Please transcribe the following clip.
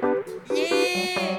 Yeah.